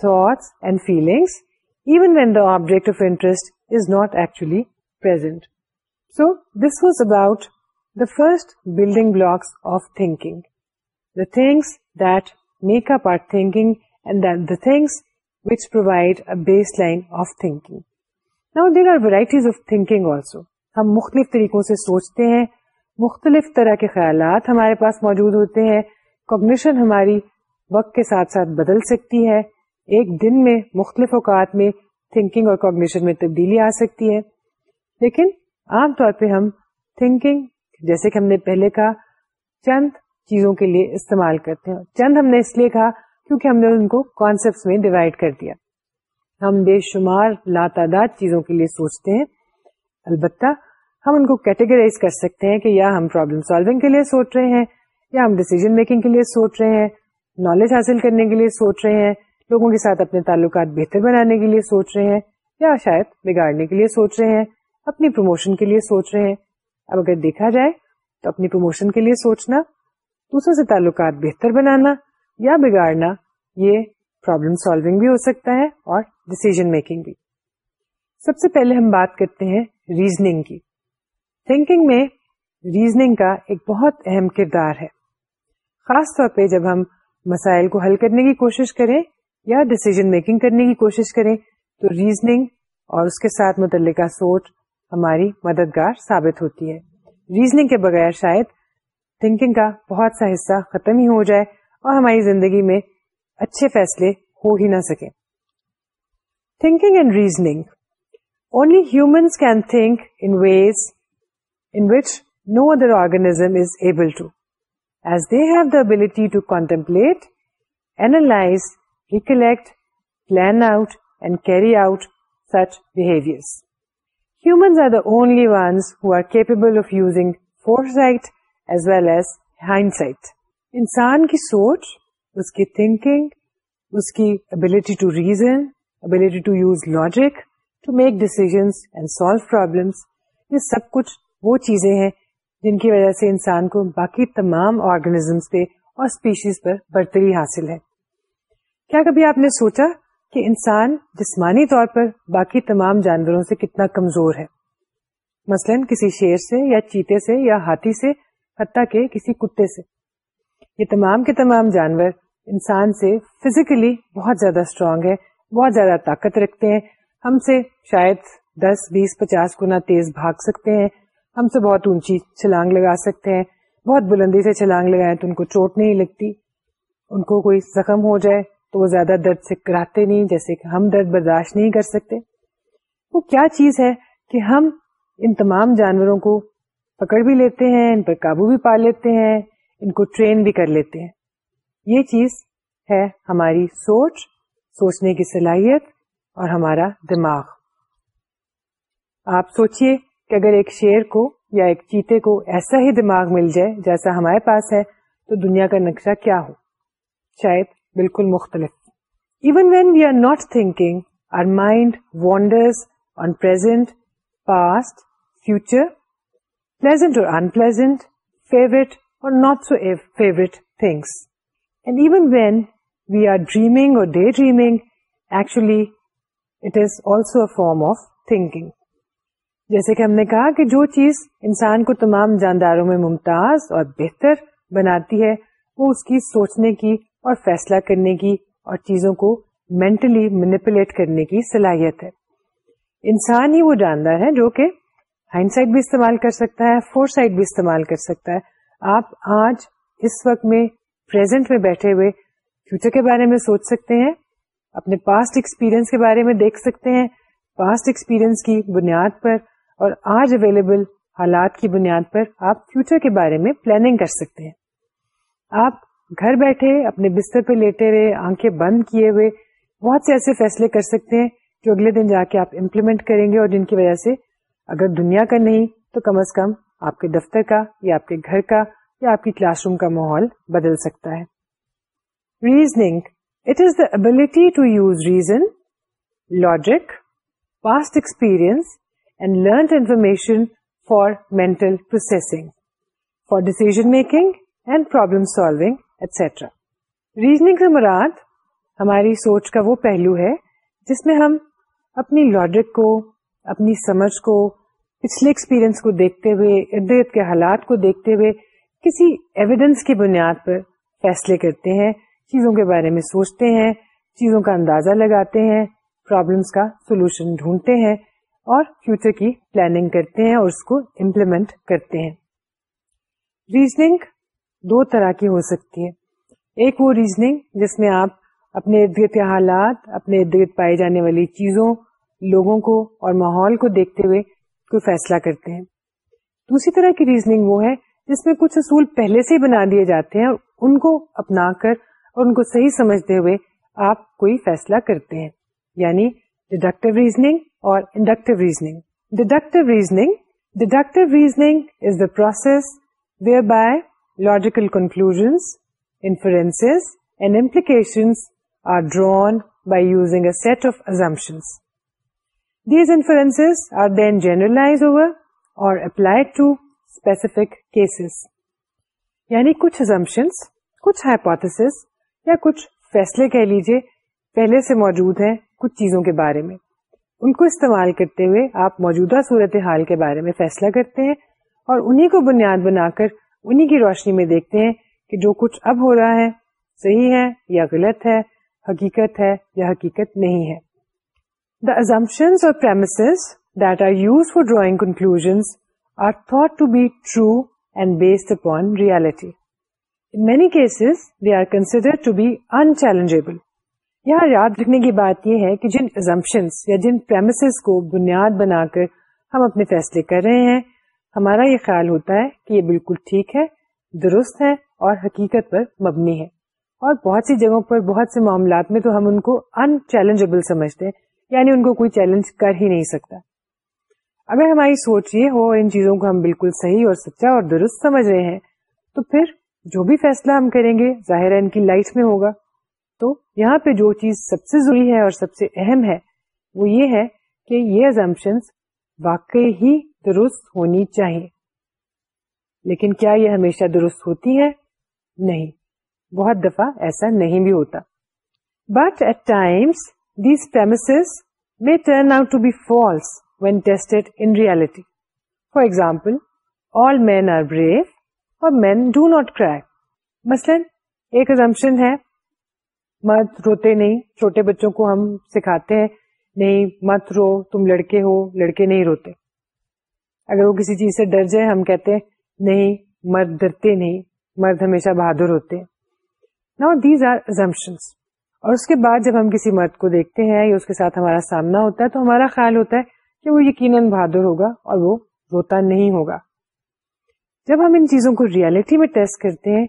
A: thoughts and feelings even when the object of interest is not actually present so this was about provide building blocks of thinking the things are up of the things ہم مختلف طریقوں سے سوچتے ہیں مختلف طرح کے خیالات ہمارے پاس موجود ہوتے ہیں کوگنیشن ہماری وقت کے ساتھ ساتھ بدل سکتی ہے ایک دن میں مختلف اوقات میں تھنکنگ اور کوگنیشن میں تبدیلی آ سکتی ہے لیکن عام طور پہ ہم تھنکنگ جیسے کہ ہم نے پہلے کہا چند چیزوں کے لیے استعمال کرتے ہیں چند ہم نے اس لیے کہا کیونکہ ہم نے ان کو کانسپٹ میں ڈیوائڈ کر دیا ہم بے شمار لاتعداد چیزوں کے لیے سوچتے ہیں البتہ ہم ان کو کیٹیگرائز کر سکتے ہیں کہ یا ہم پرابلم سالونگ کے لیے سوچ رہے ہیں یا ہم ڈیسیزن میکنگ کے لیے سوچ رہے ہیں نالج حاصل کرنے کے لیے سوچ رہے ہیں لوگوں کے ساتھ اپنے تعلقات بہتر بنانے کے لیے سوچ رہے ہیں یا شاید بگاڑنے کے لیے سوچ رہے ہیں اپنی پروموشن کے لیے سوچ رہے ہیں اب اگر دیکھا جائے تو اپنی پروموشن کے لیے سوچنا دوسروں سے تعلقات بہتر بنانا یا بگاڑنا یہ پرابلم سالونگ بھی ہو سکتا ہے اور ڈسیزن میکنگ بھی سب سے پہلے ہم بات کرتے ہیں ریزننگ کی تھنکنگ میں ریزننگ کا ایک بہت اہم کردار ہے خاص طور پہ جب ہم مسائل کو حل کرنے کی کوشش کریں یا ڈسیزن میکنگ کرنے کی کوشش کریں تو ریزننگ اور اس کے ساتھ متعلقہ سوچ ہماری مددگار ثابت ہوتی ہے ریزنگ کے بغیر شاید تھنکنگ کا بہت سا حصہ ختم ہی ہو جائے اور ہماری زندگی میں اچھے فیصلے ہو ہی نہ سکے and reasoning only humans can think in ways in which no other organism is able to as they have the ability to contemplate analyse recollect plan out and carry out such behaviour سب کچھ وہ چیزیں ہیں جن کی وجہ سے انسان کو باقی تمام آرگنیزم پہ اور اسپیشیز پر برتری حاصل ہے کیا کبھی آپ نے سوچا کہ انسان جسمانی طور پر باقی تمام جانوروں سے کتنا کمزور ہے مثلا کسی شیر سے یا چیتے سے یا ہاتھی سے حتیٰ کہ کسی کتے سے یہ تمام کے تمام جانور انسان سے فزیکلی بہت زیادہ اسٹرانگ ہے بہت زیادہ طاقت رکھتے ہیں ہم سے شاید دس بیس پچاس گنا تیز بھاگ سکتے ہیں ہم سے بہت اونچی چھلانگ لگا سکتے ہیں بہت بلندی سے چھلانگ لگائیں تو ان کو چوٹ نہیں لگتی ان کو کوئی زخم ہو جائے تو وہ زیادہ درد سے کراتے نہیں جیسے کہ ہم درد برداشت نہیں کر سکتے وہ کیا چیز ہے کہ ہم ان تمام جانوروں کو پکڑ بھی لیتے ہیں ان پر قابو بھی پا لیتے ہیں ان کو ٹرین بھی کر لیتے ہیں یہ چیز ہے ہماری سوچ سوچنے کی صلاحیت اور ہمارا دماغ آپ سوچئے کہ اگر ایک شیر کو یا ایک چیتے کو ایسا ہی دماغ مل جائے جیسا ہمارے پاس ہے تو دنیا کا نقشہ کیا ہو شاید بالکل مختلف even when we are not thinking our mind wanders on present past future pleasant or or favourite favourite not so things and even when we are dreaming or day dreaming actually it is also a form of thinking جیسے کہ ہم نے کہا کہ جو چیز انسان کو تمام جانداروں میں ممتاز اور بہتر بناتی ہے وہ اس کی سوچنے کی اور فیصلہ کرنے کی اور چیزوں کو مینٹلی مینپولیٹ کرنے کی صلاحیت ہے انسان ہی وہ جاندار ہے جو کہ ہینڈ سائڈ بھی استعمال کر سکتا ہے فور سائڈ بھی استعمال کر سکتا ہے آپ آج اس وقت میں پرزینٹ میں بیٹھے ہوئے فیوچر کے بارے میں سوچ سکتے ہیں اپنے پاسٹ ایکسپیرئنس کے بارے میں دیکھ سکتے ہیں پاسٹ ایکسپیرئنس کی بنیاد پر اور آج اویلیبل حالات کی بنیاد پر آپ فیوچر کے بارے میں پلاننگ کر سکتے ہیں آپ گھر بیٹھے اپنے بستر پہ لیٹے رہے آنکھیں بند کیے ہوئے بہت سے ایسے فیصلے کر سکتے ہیں جو اگلے دن جا کے آپ امپلیمنٹ کریں گے اور جن کی وجہ سے اگر دنیا کا نہیں تو کم از کم آپ کے دفتر کا یا آپ کے گھر کا یا آپ کی کلاس روم کا ماحول بدل سکتا ہے reasoning it is the ability to use reason logic past experience and learn information for mental processing for decision making and problem solving etcetera reasoning سے مراد ہماری سوچ کا وہ پہلو ہے جس میں ہم اپنی لاجک کو اپنی سمجھ کو پچھلے ایکسپیرئنس کو دیکھتے ہوئے ارد گرد کے حالات کو دیکھتے ہوئے کسی ایویڈینس کی بنیاد پر فیصلے کرتے ہیں چیزوں کے بارے میں سوچتے ہیں چیزوں کا اندازہ لگاتے ہیں پرابلمس کا سولوشن ڈھونڈتے ہیں اور فیوچر کی پلاننگ کرتے ہیں اور اس کو امپلیمنٹ کرتے ہیں ریزننگ دو طرح کی ہو سکتی ہے ایک وہ ریزننگ جس میں آپ اپنے ارد گرد حالات اپنے ارد گرد جانے والی چیزوں لوگوں کو اور ماحول کو دیکھتے ہوئے کوئی فیصلہ کرتے ہیں دوسری طرح کی ریزننگ وہ ہے جس میں کچھ اصول پہلے سے بنا دیے جاتے ہیں ان کو اپنا کر اور ان کو صحیح سمجھتے ہوئے آپ کوئی فیصلہ کرتے ہیں یعنی ڈیڈکٹیو ریزننگ اور inductive reasoning deductive reasoning deductive reasoning is the process whereby logical cases. یعنی کچھ assumptions, کچھ hypothesis یا کچھ فیصلے کہہ لیجیے پہلے سے موجود ہیں کچھ چیزوں کے بارے میں ان کو استعمال کرتے ہوئے آپ موجودہ صورتحال کے بارے میں فیصلہ کرتے ہیں اور انہیں کو بنیاد بنا کر انہی کی روشنی میں دیکھتے ہیں کہ جو کچھ اب ہو رہا ہے صحیح ہے یا غلط ہے حقیقت ہے یا حقیقت نہیں ہے the assumption or premises that are use for drawing conclusions are thought to be true and based upon reality in many cases they are consider to be unchallengeable یہاں یاد رکھنے کی بات یہ ہے کہ جن ازمپشنس یا جن پرمسز کو بنیاد بنا کر ہم اپنے فیصلے کر رہے ہیں ہمارا یہ خیال ہوتا ہے کہ یہ بالکل ٹھیک ہے درست ہے اور حقیقت پر مبنی ہے اور بہت سی جگہوں پر بہت سے معاملات میں تو ہم ان کو ان چیلنجبل سمجھتے ہیں یعنی ان کو کوئی چیلنج کر ہی نہیں سکتا اگر ہماری سوچ یہ ہو ان چیزوں کو ہم بالکل صحیح اور سچا اور درست سمجھ رہے ہیں تو پھر جو بھی فیصلہ ہم کریں گے ظاہر ان کی لائف میں ہوگا تو یہاں پہ جو چیز سب سے ضروری ہے اور سب سے اہم ہے وہ یہ ہے کہ یہ ازمپشنس واقعی ہی درست ہونی چاہیے لیکن کیا یہ ہمیشہ درست ہوتی ہے نہیں بہت دفعہ ایسا نہیں بھی ہوتا بٹ ایٹ ٹائمس دیز دیس میں for example all men are brave اور مین ڈو ناٹ کرائی مثلاً ازمپشن ہے مت روتے نہیں چھوٹے بچوں کو ہم سکھاتے ہیں نہیں مت رو تم لڑکے ہو لڑکے نہیں روتے اگر وہ کسی چیز سے ڈر جائے ہم کہتے ہیں نہیں مرد ڈرتے نہیں مرد ہمیشہ بہادر ہوتے نا دیز آر اور اس کے بعد جب ہم کسی مرد کو دیکھتے ہیں یا اس کے ساتھ ہمارا سامنا ہوتا ہے تو ہمارا خیال ہوتا ہے کہ وہ یقیناً بہادر ہوگا اور وہ روتا نہیں ہوگا جب ہم ان چیزوں کو ریالٹی میں ٹیسٹ کرتے ہیں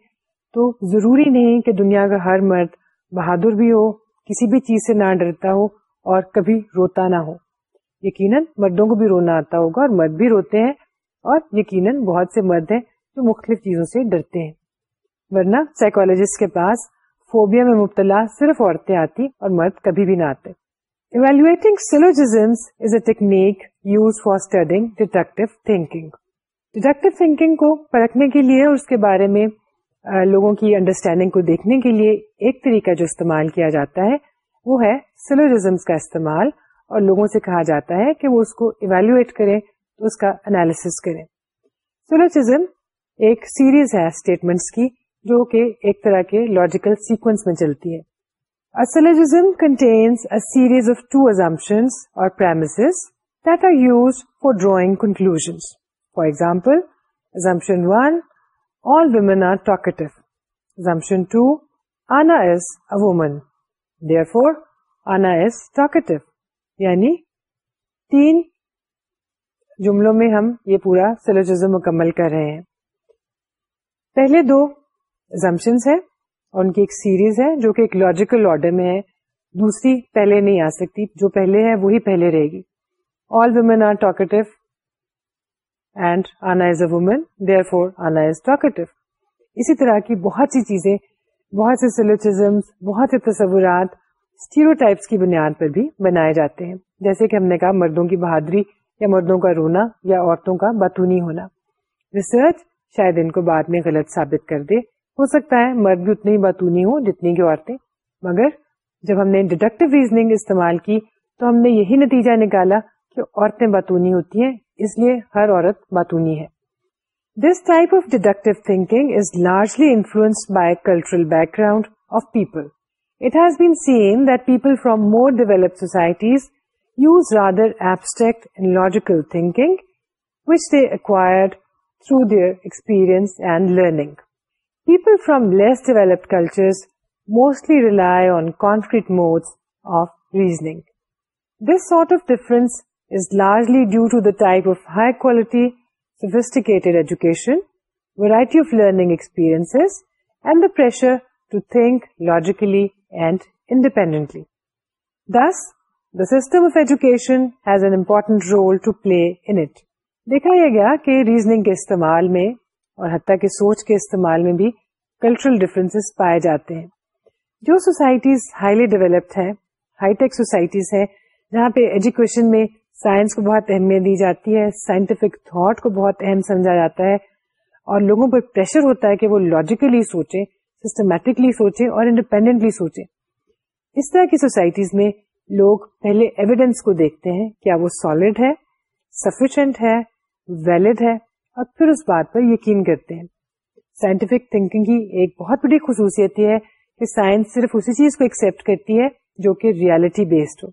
A: تو ضروری نہیں کہ دنیا کا ہر مرد بہادر بھی ہو کسی بھی چیز سے نہ ڈرتا ہو اور کبھی روتا نہ ہو یقیناً مردوں کو بھی رونا آتا ہوگا اور مرد بھی روتے ہیں اور یقیناً بہت سے مرد ہیں جو مختلف چیزوں سے ڈرتے ہیں ورنہ سائیکولوجسٹ کے پاس فوبیا میں مبتلا صرف عورتیں آتی اور مرد کبھی بھی نہ آتے ایویلو syllogisms is a technique use for studying deductive thinking deductive thinking کو پرکھنے کے لیے اور اس کے بارے میں لوگوں کی انڈرسٹینڈنگ کو دیکھنے کے لیے ایک طریقہ جو استعمال کیا جاتا ہے وہ ہے سلوجمس کا استعمال اور لوگوں سے کہا جاتا ہے کہ وہ اس کو کریں تو اس کا انالیس کریں سولچم ایک سیریز ہے اسٹیٹمنٹس کی جو کہ ایک طرح کے لاجیکل سیکوینس میں چلتی ہے contains series of two assumptions or that are use for drawing conclusion for example assumption one all women are talkative assumption two Anna is a woman therefore Anna is talkative یعنی تین جملوں میں ہم یہ پورا سلوجزم مکمل کر رہے ہیں پہلے دو زمشنس ہیں اور ان کی ایک سیریز ہے جو کہ ایک لاجیکل آرڈر میں ہے دوسری پہلے نہیں آ سکتی جو پہلے ہے وہی پہلے رہے گی all women are talkative and Anna is a woman therefore Anna is talkative اسی طرح کی بہت سی چیزیں بہت سے سلوچزمس بہت سے تصورات کی بنیاد پر بھی بنائے جاتے ہیں جیسے کہ ہم نے کہا مردوں کی بہادری یا مردوں کا رونا یا عورتوں کا بتونی ہونا ریسرچ شاید ان کو بعد میں غلط ثابت کر دے ہو سکتا ہے مرد بھی اتنی بتونی ہو جتنی کی عورتیں مگر جب ہم نے ڈیڈکٹیو ریزننگ استعمال کی تو ہم نے یہی نتیجہ نکالا کہ عورتیں بتونی ہوتی ہیں اس لیے ہر عورت بتونی ہے this type of deductive thinking is largely influence by cultural background of people It has been seen that people from more developed societies use rather abstract and logical thinking, which they acquired through their experience and learning. People from less developed cultures mostly rely on concrete modes of reasoning. This sort of difference is largely due to the type of high-quality, sophisticated education, variety of learning experiences, and the pressure to think logically and independently this the system of education has an important role to play int دیکھا یہ گیا کہ raising کے استعمال میں اور حتیٰ کہ سوچ کے استعمال میں بھی کلچرل ڈفرینس پائے جاتے ہیں جو سوسائٹیز ہائیلی ڈیولپڈ ہیں ہائی ٹیک سوسائٹیز ہیں جہاں پہ ایجوکیشن میں سائنس کو بہت اہمیت دی جاتی ہے سائنٹیفک تھاٹ کو بہت اہم سمجھا جاتا ہے اور لوگوں پر پریشر ہوتا ہے کہ وہ لاجیکلی سوچیں سسٹمیٹکلی سوچے اور انڈیپینڈینٹلی سوچے اس طرح کی سوسائٹیز میں لوگ پہلے ایویڈینس کو دیکھتے ہیں کیا وہ سالڈ ہے سفیشینٹ ہے ویلڈ ہے اور پھر اس بات پر یقین کرتے ہیں سائنٹیفک تھنکنگ کی ایک بہت بڑی خصوصیت یہ سائنس صرف اسی چیز کو ایکسپٹ کرتی ہے جو کہ ریالٹی بیسڈ ہو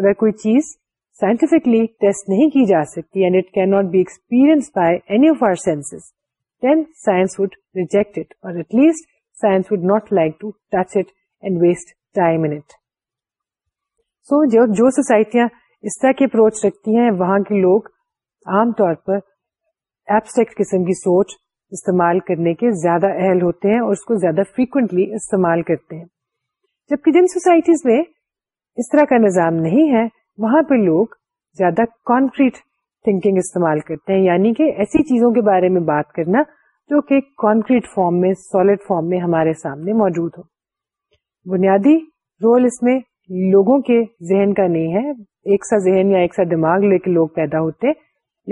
A: اگر کوئی چیز سائنٹیفکلی ٹیسٹ نہیں کی جا سکتی experience by any of our sense then science would reject it or at least جو سوسائٹیاں اس طرح کی اپروچ رکھتی ہیں وہاں کے لوگ عام طور پر قسم کی سوچ استعمال کرنے کے زیادہ اہل ہوتے ہیں اور اس کو زیادہ فریکینٹلی استعمال کرتے ہیں جبکہ جن سوسائٹیز میں اس طرح کا نظام نہیں ہے وہاں پہ لوگ زیادہ کانکریٹ تھنکنگ استعمال کرتے ہیں یعنی کہ ایسی چیزوں کے بارے میں بات کرنا جو کہ کانکریٹ فارم میں سالڈ فارم میں ہمارے سامنے موجود ہو بنیادی رول اس میں لوگوں کے ذہن کا نہیں ہے ایک سا ذہن یا ایک سا دماغ لے کے لوگ پیدا ہوتے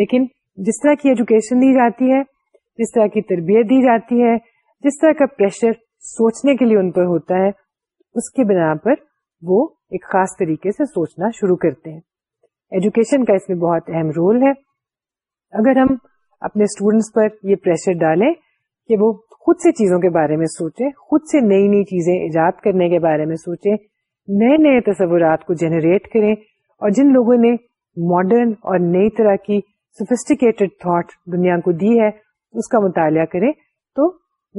A: لیکن جس طرح کی ایجوکیشن دی جاتی ہے جس طرح کی تربیت دی جاتی ہے جس طرح کا پریشر سوچنے کے لیے ان پر ہوتا ہے اس کے بنا پر وہ ایک خاص طریقے سے سوچنا شروع کرتے ہیں ایجوکیشن کا اس میں بہت اہم رول ہے اگر ہم اپنے اسٹوڈینٹس پر یہ پریشر ڈالیں کہ وہ خود سے چیزوں کے بارے میں سوچیں خود سے نئی نئی چیزیں ایجاد کرنے کے بارے میں سوچیں نئے نئے تصورات کو جنریٹ کریں اور جن لوگوں نے ماڈرن اور نئی طرح کی سوفسٹیکیٹڈ تھاٹ دنیا کو دی ہے اس کا مطالعہ کریں تو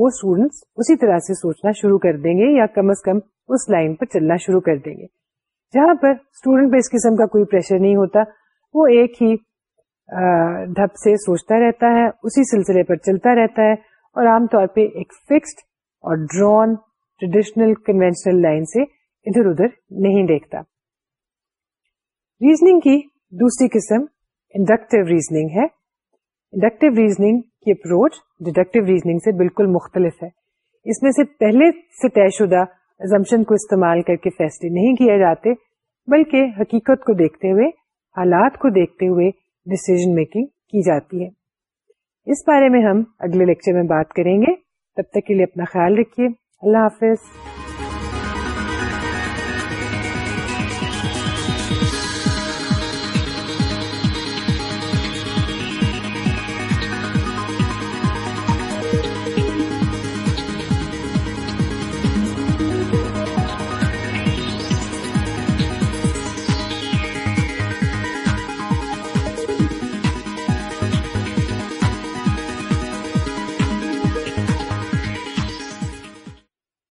A: وہ اسٹوڈینٹس اسی طرح سے سوچنا شروع کر دیں گے یا کم از کم اس لائن پر چلنا شروع کر دیں گے جہاں پر اسٹوڈینٹ پہ اس قسم کا کوئی پریشر نہیں ہوتا وہ ایک ہی ڈھپ سے سوچتا رہتا ہے اسی سلسلے پر چلتا رہتا ہے اور عام طور پہ ایک فکسڈ اور ڈرون ٹریڈیشنل کنوینشنل لائن سے ادھر ادھر نہیں دیکھتا کی دوسری قسم انڈکٹیو ریزنگ ہے انڈکٹیو ریزنگ کی اپروچ ڈیڈکٹیو ریزننگ سے بالکل مختلف ہے اس میں سے پہلے سے طے شدہ زمشن کو استعمال کر کے فیصلے نہیں کیے جاتے بلکہ حقیقت کو دیکھتے ہوئے حالات کو دیکھتے ہوئے ڈسیزن میکنگ کی جاتی ہے اس بارے میں ہم اگلے لیکچر میں بات کریں گے تب تک کے لیے اپنا خیال رکھیے اللہ حافظ